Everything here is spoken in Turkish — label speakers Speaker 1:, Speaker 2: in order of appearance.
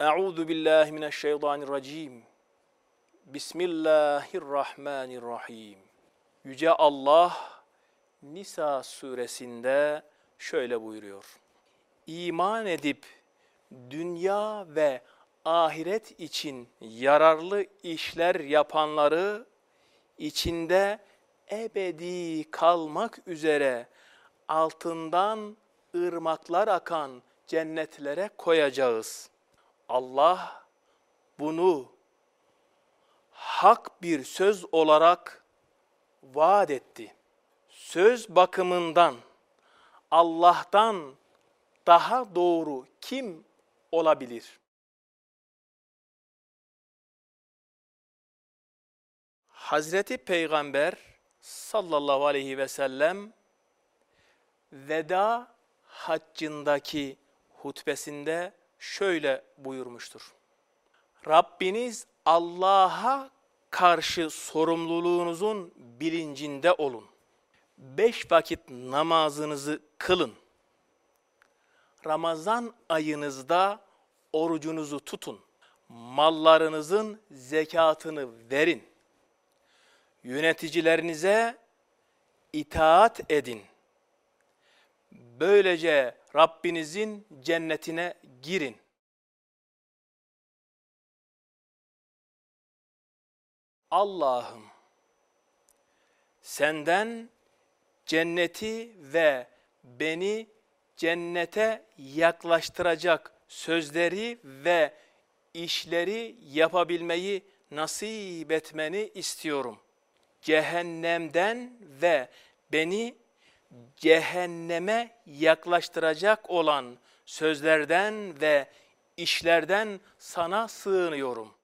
Speaker 1: Euzu billahi mineşşeytanirracim. Bismillahirrahmanirrahim. Yüce Allah Nisa suresinde şöyle buyuruyor. İman edip dünya ve ahiret için yararlı işler yapanları içinde ebedi kalmak üzere altından ırmaklar akan cennetlere koyacağız. Allah bunu hak bir söz olarak vaat etti. Söz bakımından Allah'tan daha doğru kim olabilir? Hazreti Peygamber sallallahu aleyhi ve sellem veda haccındaki hutbesinde şöyle buyurmuştur. Rabbiniz Allah'a karşı sorumluluğunuzun bilincinde olun. Beş vakit namazınızı kılın. Ramazan ayınızda orucunuzu tutun. Mallarınızın zekatını verin. Yöneticilerinize itaat edin. Böylece Rabbinizin cennetine girin. Allah'ım senden cenneti ve beni cennete yaklaştıracak sözleri ve işleri yapabilmeyi nasip etmeni istiyorum. Cehennemden ve beni cehenneme yaklaştıracak olan sözlerden ve işlerden sana sığınıyorum.